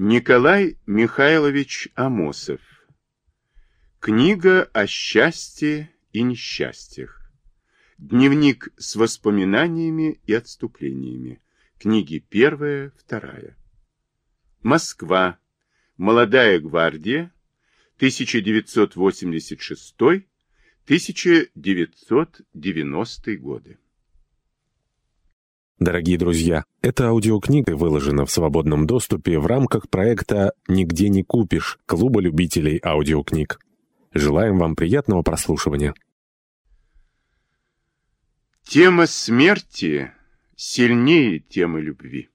Николай Михайлович Амосов. Книга о счастье и несчастьях. Дневник с воспоминаниями и отступлениями. Книги первая, вторая. Москва. Молодая гвардия. 1986-1990 годы. Дорогие друзья, эта аудиокнига выложена в свободном доступе в рамках проекта «Нигде не купишь» Клуба любителей аудиокниг. Желаем вам приятного прослушивания. Тема смерти сильнее темы любви.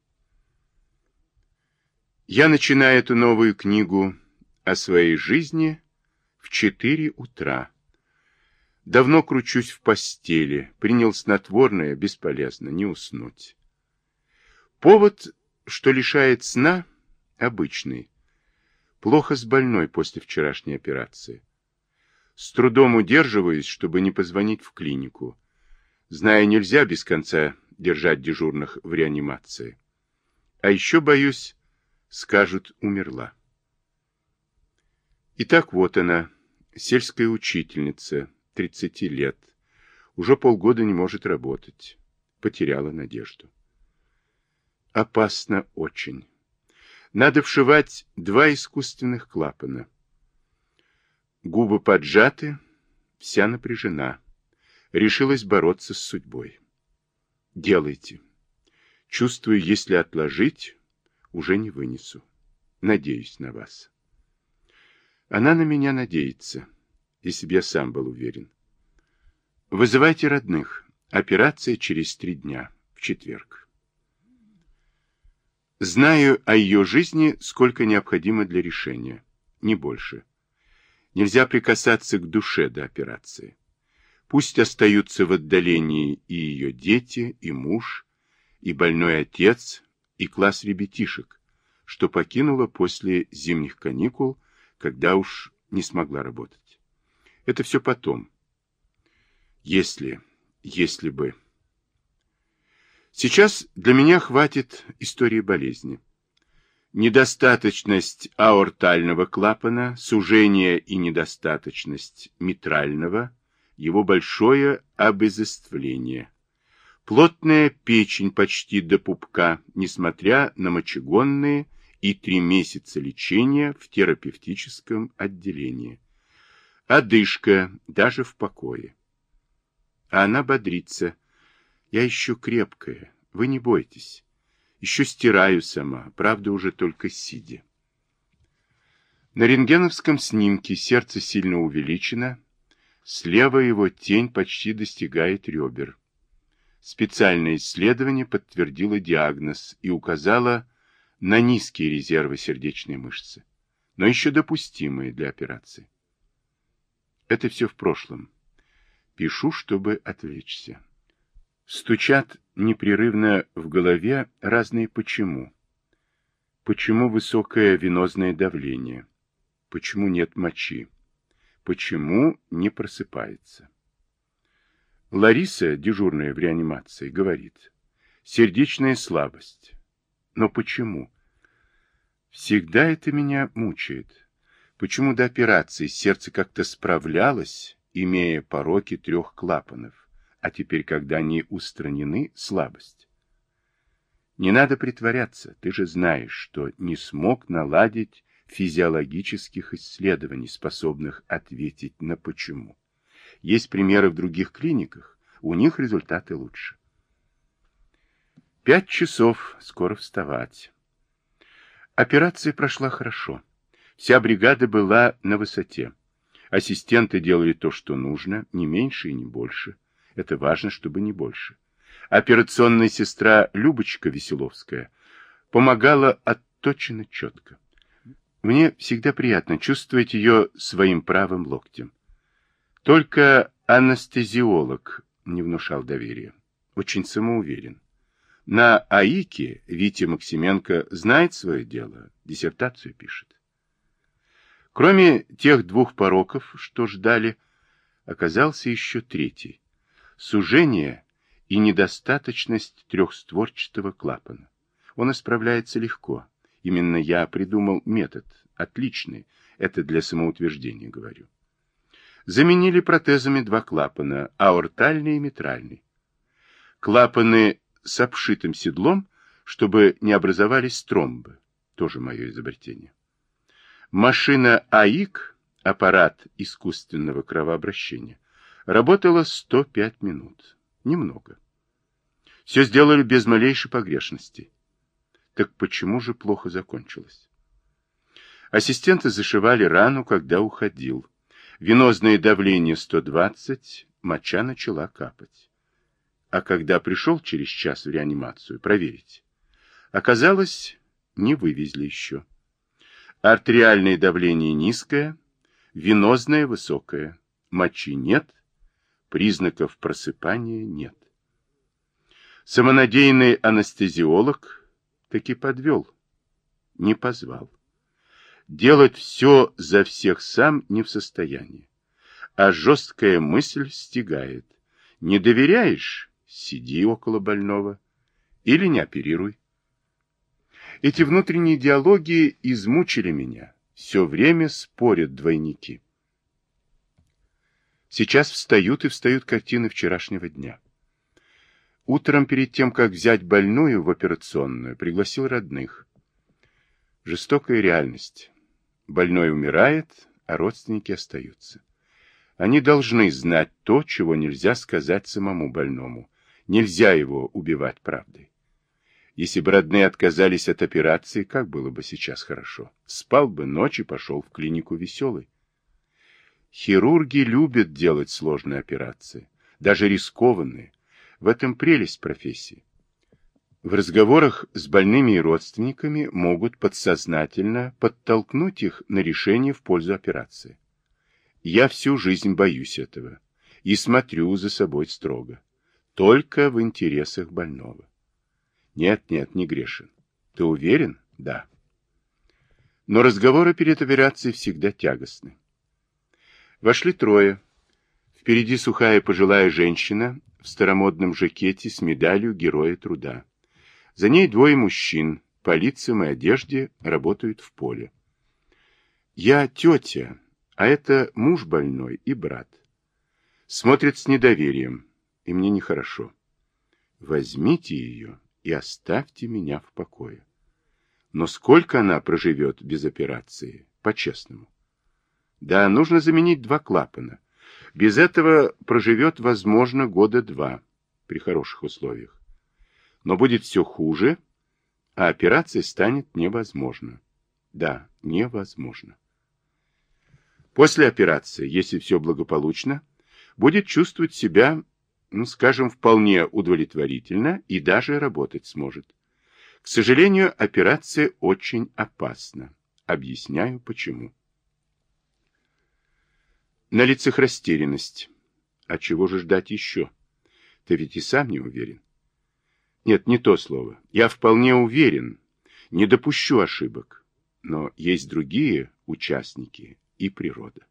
Я начинаю эту новую книгу о своей жизни в 4 утра. Давно кручусь в постели, принял снотворное, бесполезно, не уснуть. Повод, что лишает сна, обычный. Плохо с больной после вчерашней операции. С трудом удерживаюсь, чтобы не позвонить в клинику. Зная, нельзя без конца держать дежурных в реанимации. А еще, боюсь, скажут, умерла. Итак, вот она, сельская учительница, 30 лет. Уже полгода не может работать. Потеряла надежду. Опасно очень. Надо вшивать два искусственных клапана. Губы поджаты, вся напряжена. Решилась бороться с судьбой. Делайте. Чувствую, если отложить, уже не вынесу. Надеюсь на вас. Она на меня надеется бы я сам был уверен. Вызывайте родных. Операция через три дня, в четверг. Знаю о ее жизни, сколько необходимо для решения. Не больше. Нельзя прикасаться к душе до операции. Пусть остаются в отдалении и ее дети, и муж, и больной отец, и класс ребятишек, что покинула после зимних каникул, когда уж не смогла работать. Это все потом. Если, если бы. Сейчас для меня хватит истории болезни. Недостаточность аортального клапана, сужение и недостаточность митрального, его большое обезоствление. Плотная печень почти до пупка, несмотря на мочегонные и три месяца лечения в терапевтическом отделении. Одышка, даже в покое. А она бодрится. Я еще крепкая, вы не бойтесь. Еще стираю сама, правда, уже только сидя. На рентгеновском снимке сердце сильно увеличено, слева его тень почти достигает ребер. Специальное исследование подтвердило диагноз и указало на низкие резервы сердечной мышцы, но еще допустимые для операции. Это все в прошлом. Пишу, чтобы отвлечься. Стучат непрерывно в голове разные «почему». Почему высокое венозное давление? Почему нет мочи? Почему не просыпается? Лариса, дежурная в реанимации, говорит, сердечная слабость. Но почему? Всегда это меня мучает. Почему до операции сердце как-то справлялось, имея пороки трех клапанов, а теперь, когда они устранены, слабость? Не надо притворяться, ты же знаешь, что не смог наладить физиологических исследований, способных ответить на почему. Есть примеры в других клиниках, у них результаты лучше. Пять часов, скоро вставать. Операция прошла хорошо. Вся бригада была на высоте. Ассистенты делали то, что нужно, не меньше и не больше. Это важно, чтобы не больше. Операционная сестра Любочка Веселовская помогала отточенно четко. Мне всегда приятно чувствовать ее своим правым локтем. Только анестезиолог не внушал доверия. Очень самоуверен. На АИКе Витя Максименко знает свое дело, диссертацию пишет. Кроме тех двух пороков, что ждали, оказался еще третий – сужение и недостаточность трехстворчатого клапана. Он исправляется легко, Именно я придумал метод. Отличный. Это для самоутверждения говорю. Заменили протезами два клапана, аортальный и митральный. Клапаны с обшитым седлом, чтобы не образовались тромбы. Тоже мое изобретение. Машина АИК, аппарат искусственного кровообращения, работала 105 минут. Немного. Все сделали без малейшей погрешности. Так почему же плохо закончилось? Ассистенты зашивали рану, когда уходил. Венозное давление 120, моча начала капать. А когда пришел через час в реанимацию проверить, оказалось, не вывезли еще. Артериальное давление низкое, венозное высокое, мочи нет, признаков просыпания нет. Самонадеянный анестезиолог таки подвел, не позвал. Делать все за всех сам не в состоянии, а жесткая мысль стигает. Не доверяешь — сиди около больного или не оперируй. Эти внутренние диалоги измучили меня. Все время спорят двойники. Сейчас встают и встают картины вчерашнего дня. Утром, перед тем, как взять больную в операционную, пригласил родных. Жестокая реальность. Больной умирает, а родственники остаются. Они должны знать то, чего нельзя сказать самому больному. Нельзя его убивать правдой. Если бы родные отказались от операции, как было бы сейчас хорошо? Спал бы ночь и пошел в клинику веселый. Хирурги любят делать сложные операции, даже рискованные. В этом прелесть профессии. В разговорах с больными и родственниками могут подсознательно подтолкнуть их на решение в пользу операции. Я всю жизнь боюсь этого и смотрю за собой строго. Только в интересах больного. Нет, нет, не грешен. Ты уверен? Да. Но разговоры перед операцией всегда тягостны. Вошли трое. Впереди сухая пожилая женщина в старомодном жакете с медалью Героя Труда. За ней двое мужчин, по лицам и одежде, работают в поле. Я тетя, а это муж больной и брат. Смотрит с недоверием, и мне нехорошо. Возьмите ее и оставьте меня в покое. Но сколько она проживет без операции, по-честному? Да, нужно заменить два клапана. Без этого проживет, возможно, года два при хороших условиях. Но будет все хуже, а операция станет невозможна. Да, невозможно. После операции, если все благополучно, будет чувствовать себя, ну, скажем, вполне удовлетворительно и даже работать сможет. К сожалению, операция очень опасна. Объясняю почему. На лицах растерянность. А чего же ждать еще? Ты ведь и сам не уверен. Нет, не то слово. Я вполне уверен. Не допущу ошибок. Но есть другие участники и природа.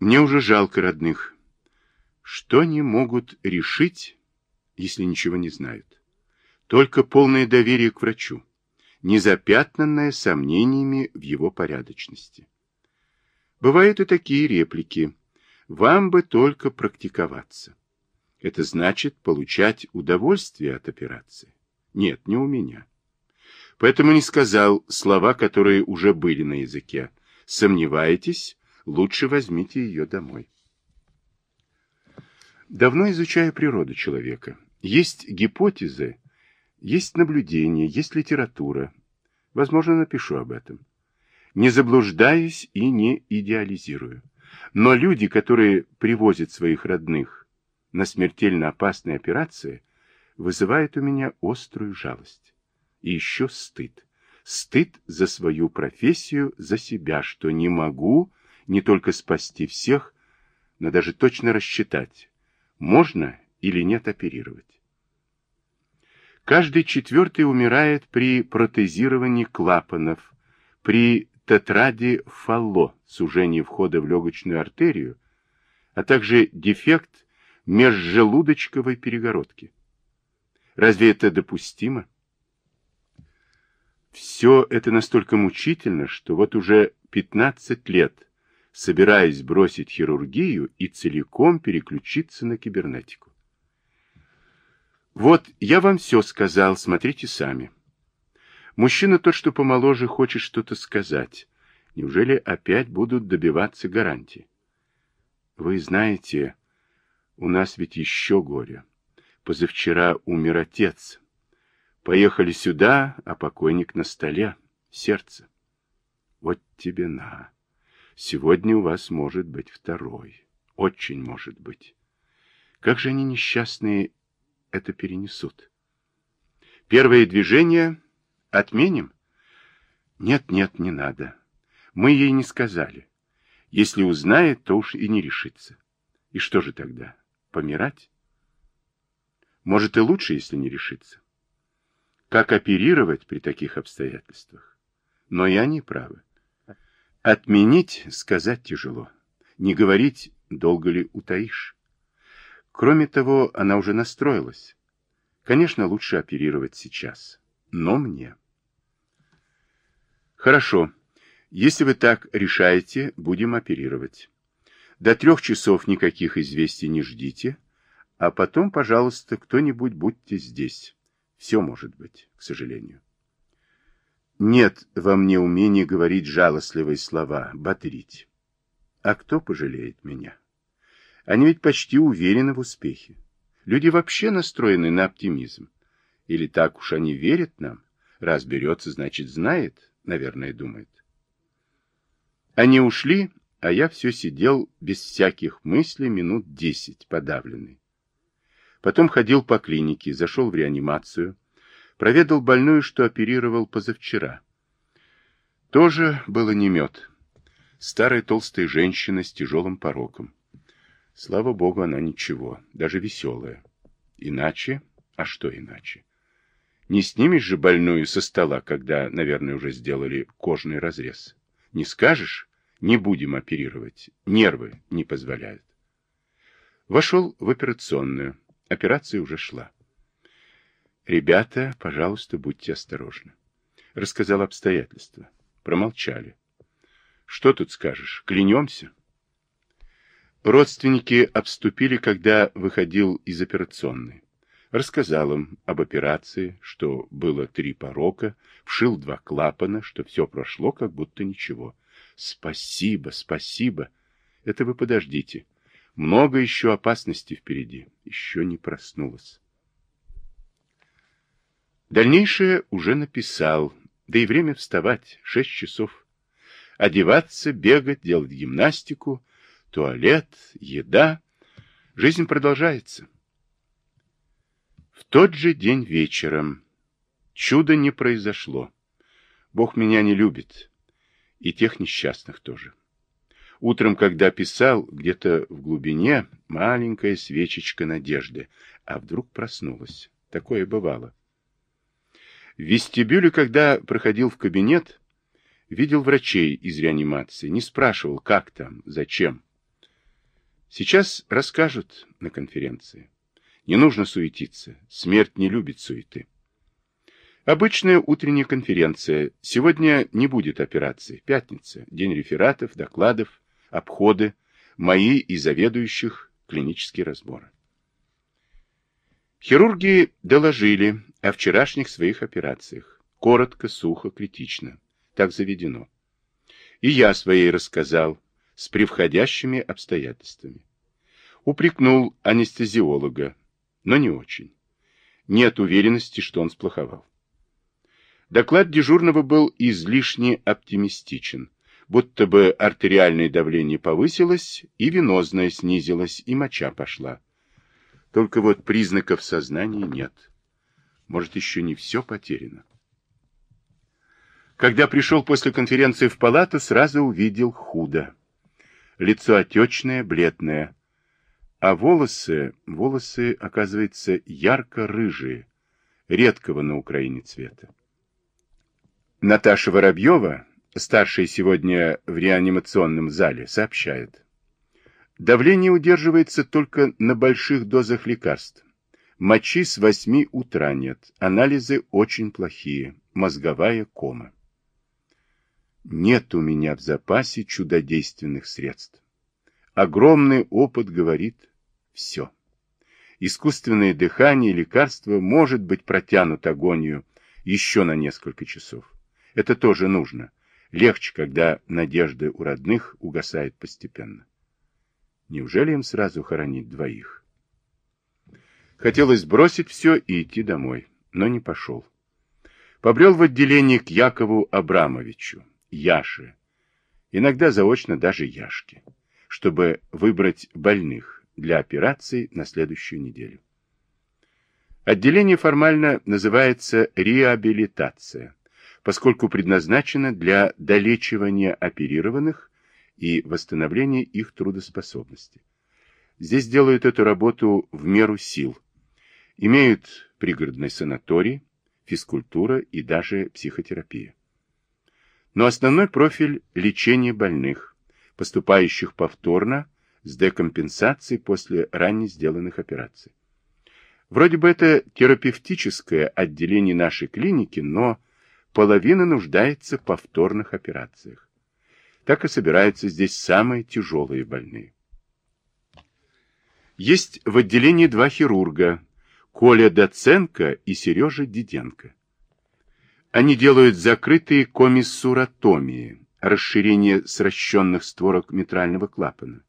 Мне уже жалко родных. Что они могут решить, если ничего не знают? Только полное доверие к врачу, незапятнанное сомнениями в его порядочности. Бывают и такие реплики. Вам бы только практиковаться. Это значит получать удовольствие от операции. Нет, не у меня. Поэтому не сказал слова, которые уже были на языке. Сомневаетесь? Лучше возьмите ее домой. Давно изучаю природу человека. Есть гипотезы, есть наблюдения, есть литература. Возможно, напишу об этом не заблуждаюсь и не идеализирую. Но люди, которые привозят своих родных на смертельно опасные операции, вызывают у меня острую жалость. И еще стыд. Стыд за свою профессию, за себя, что не могу не только спасти всех, но даже точно рассчитать, можно или нет оперировать. Каждый четвертый умирает при протезировании клапанов, при тетради фалло, сужение входа в легочную артерию, а также дефект межжелудочковой перегородки. Разве это допустимо? Все это настолько мучительно, что вот уже 15 лет собираюсь бросить хирургию и целиком переключиться на кибернетику. Вот, я вам все сказал, смотрите сами. Мужчина тот, что помоложе, хочет что-то сказать. Неужели опять будут добиваться гарантии? Вы знаете, у нас ведь еще горе. Позавчера умер отец. Поехали сюда, а покойник на столе, сердце. Вот тебе на. Сегодня у вас может быть второй. Очень может быть. Как же они несчастные это перенесут? Первое движение отменим? Нет, нет, не надо. Мы ей не сказали. Если узнает, то уж и не решится. И что же тогда? Помирать? Может и лучше, если не решится. Как оперировать при таких обстоятельствах? Но и они правы. Отменить сказать тяжело. Не говорить, долго ли утаишь. Кроме того, она уже настроилась. Конечно, лучше оперировать сейчас. Но мне. Хорошо. Если вы так решаете, будем оперировать. До трех часов никаких известий не ждите, а потом, пожалуйста, кто-нибудь будьте здесь. Все может быть, к сожалению. Нет во мне умения говорить жалостливые слова, бодрить. А кто пожалеет меня? Они ведь почти уверены в успехе. Люди вообще настроены на оптимизм. Или так уж они верят нам? Раз берется, значит знает, наверное, думает. Они ушли, а я все сидел без всяких мыслей минут десять, подавленный. Потом ходил по клинике, зашел в реанимацию, проведал больную, что оперировал позавчера. Тоже было не мед. Старая толстая женщина с тяжелым пороком. Слава богу, она ничего, даже веселая. Иначе? А что иначе? Не снимешь же больную со стола, когда, наверное, уже сделали кожный разрез. Не скажешь, не будем оперировать, нервы не позволяют. Вошел в операционную. Операция уже шла. Ребята, пожалуйста, будьте осторожны. Рассказал обстоятельства. Промолчали. Что тут скажешь? Клянемся? Родственники обступили, когда выходил из операционной. Рассказал им об операции, что было три порока, вшил два клапана, что все прошло, как будто ничего. Спасибо, спасибо. Это вы подождите. Много еще опасностей впереди. Еще не проснулась. Дальнейшее уже написал. Да и время вставать. Шесть часов. Одеваться, бегать, делать гимнастику, туалет, еда. Жизнь продолжается. В тот же день вечером. Чудо не произошло. Бог меня не любит. И тех несчастных тоже. Утром, когда писал, где-то в глубине маленькая свечечка надежды, а вдруг проснулась. Такое бывало. В вестибюле, когда проходил в кабинет, видел врачей из реанимации, не спрашивал, как там, зачем. Сейчас расскажут на конференции. Не нужно суетиться, смерть не любит суеты. Обычная утренняя конференция. Сегодня не будет операции. Пятница. День рефератов, докладов, обходы, мои и заведующих, клинические разборы. Хирурги доложили о вчерашних своих операциях. Коротко, сухо, критично. Так заведено. И я своей рассказал, с превходящими обстоятельствами. Упрекнул анестезиолога, но не очень. Нет уверенности, что он сплоховал. Доклад дежурного был излишне оптимистичен, будто бы артериальное давление повысилось, и венозное снизилось, и моча пошла. Только вот признаков сознания нет. Может, еще не все потеряно. Когда пришел после конференции в палату, сразу увидел худо. Лицо отечное, бледное. А волосы, волосы, оказывается, ярко-рыжие, редкого на Украине цвета. Наташа Воробьева, старшая сегодня в реанимационном зале, сообщает. Давление удерживается только на больших дозах лекарств. Мочи с 8 утра нет, анализы очень плохие, мозговая кома. Нет у меня в запасе чудодейственных средств. Огромный опыт говорит все. Искусственное дыхание и лекарство может быть протянут агонию еще на несколько часов. Это тоже нужно. Легче, когда надежда у родных угасает постепенно. Неужели им сразу хоронить двоих? Хотелось бросить все и идти домой, но не пошел. Побрел в отделение к Якову Абрамовичу. Яше, иногда заочно даже Яшке, чтобы выбрать больных для операции на следующую неделю. Отделение формально называется реабилитация, поскольку предназначено для долечивания оперированных и восстановления их трудоспособности. Здесь делают эту работу в меру сил. Имеют пригородный санаторий, физкультура и даже психотерапия. Но основной профиль – лечение больных, поступающих повторно с декомпенсацией после ранее сделанных операций. Вроде бы это терапевтическое отделение нашей клиники, но половина нуждается в повторных операциях. Так и собираются здесь самые тяжелые больные. Есть в отделении два хирурга – Коля Доценко и Сережа Диденко. Они делают закрытые комиссуратомии, расширение сращенных створок митрального клапана.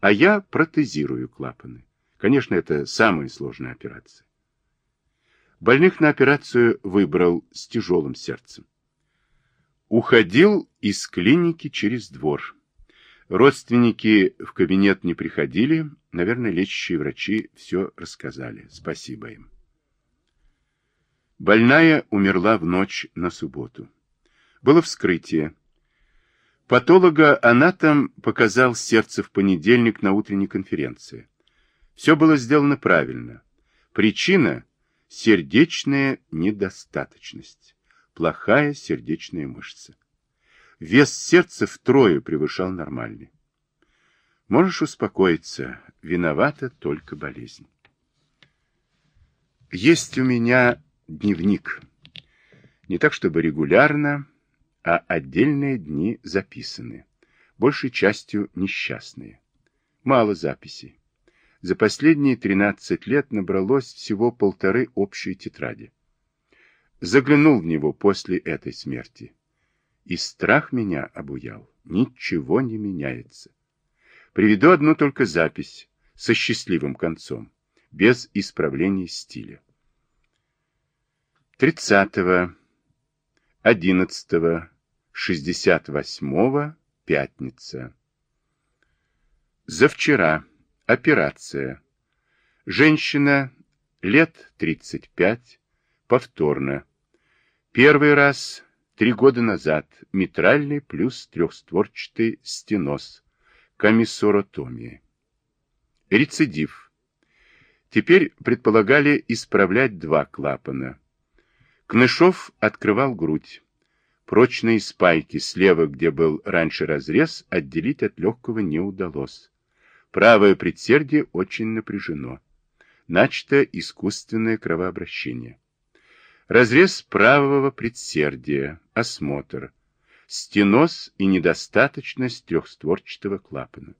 А я протезирую клапаны. Конечно, это самая сложная операция. Больных на операцию выбрал с тяжелым сердцем. Уходил из клиники через двор. Родственники в кабинет не приходили, наверное, лечащие врачи все рассказали. Спасибо им. Больная умерла в ночь на субботу. Было вскрытие. Патолога-анатом показал сердце в понедельник на утренней конференции. Все было сделано правильно. Причина – сердечная недостаточность. Плохая сердечная мышца. Вес сердца втрое превышал нормальный. Можешь успокоиться, виновата только болезнь. Есть у меня Дневник. Не так, чтобы регулярно, а отдельные дни записаны. Большей частью несчастные. Мало записей. За последние 13 лет набралось всего полторы общие тетради. Заглянул в него после этой смерти. И страх меня обуял. Ничего не меняется. Приведу одну только запись со счастливым концом, без исправления стиля. 30-го, 11-го, 68-го, пятница. За вчера. Операция. Женщина, лет 35, повторно. Первый раз, три года назад, митральный плюс трехстворчатый стеноз, комиссоротомия. Рецидив. Теперь предполагали исправлять два клапана. Кнышов открывал грудь. Прочные спайки слева, где был раньше разрез, отделить от легкого не удалось. Правое предсердие очень напряжено. Начато искусственное кровообращение. Разрез правого предсердия, осмотр, стеноз и недостаточность трехстворчатого клапана.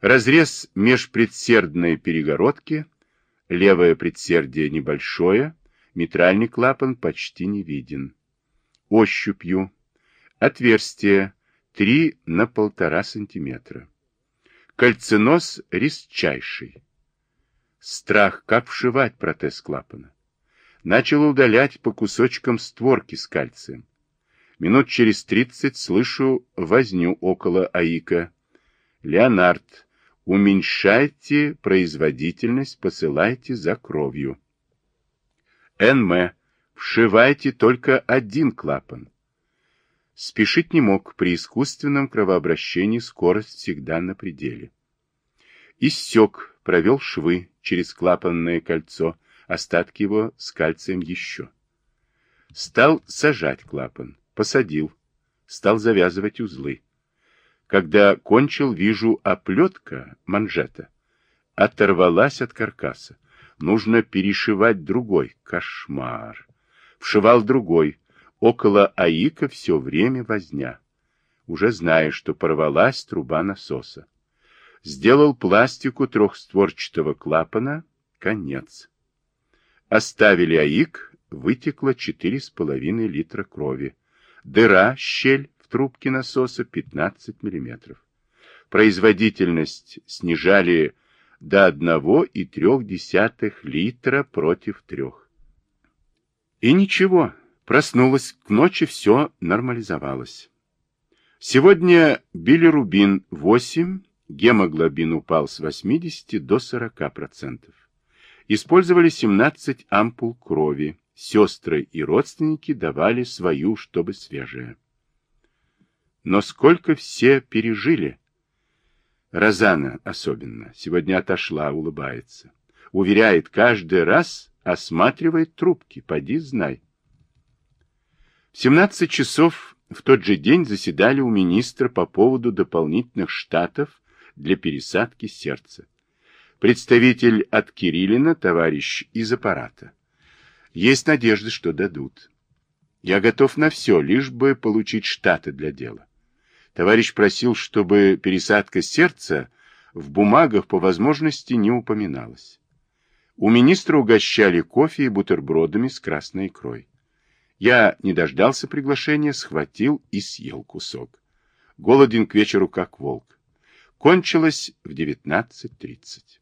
Разрез межпредсердной перегородки, левое предсердие небольшое, Митральный клапан почти не виден. Ощупью. Отверстие 3 на полтора сантиметра. Кальциноз резчайший. Страх, как вшивать протез клапана. Начал удалять по кусочкам створки с кальцием. Минут через тридцать слышу возню около АИКа. Леонард, уменьшайте производительность, посылайте за кровью. НМ. Вшивайте только один клапан. Спешить не мог, при искусственном кровообращении скорость всегда на пределе. Иссек, провел швы через клапанное кольцо, остатки его с кальцием еще. Стал сажать клапан, посадил, стал завязывать узлы. Когда кончил, вижу, оплетка, манжета, оторвалась от каркаса Нужно перешивать другой. Кошмар. Вшивал другой. Около АИКа все время возня. Уже зная, что порвалась труба насоса. Сделал пластику трехстворчатого клапана. Конец. Оставили АИК, вытекло 4,5 литра крови. Дыра, щель в трубке насоса 15 миллиметров. Производительность снижали до 1,3 литра против 3. И ничего, проснулась, к ночи все нормализовалось. Сегодня билирубин 8, гемоглобин упал с 80 до 40%. Использовали 17 ампул крови, сестры и родственники давали свою, чтобы свежая. Но сколько все пережили, Розана особенно. Сегодня отошла, улыбается. Уверяет, каждый раз осматривает трубки. Поди знай. В 17 часов в тот же день заседали у министра по поводу дополнительных штатов для пересадки сердца. Представитель от Кириллина, товарищ из аппарата. Есть надежда, что дадут. Я готов на все, лишь бы получить штаты для дела. Товарищ просил, чтобы пересадка сердца в бумагах по возможности не упоминалась. У министра угощали кофе и бутербродами с красной икрой. Я не дождался приглашения, схватил и съел кусок. Голоден к вечеру, как волк. Кончилось в 19.30.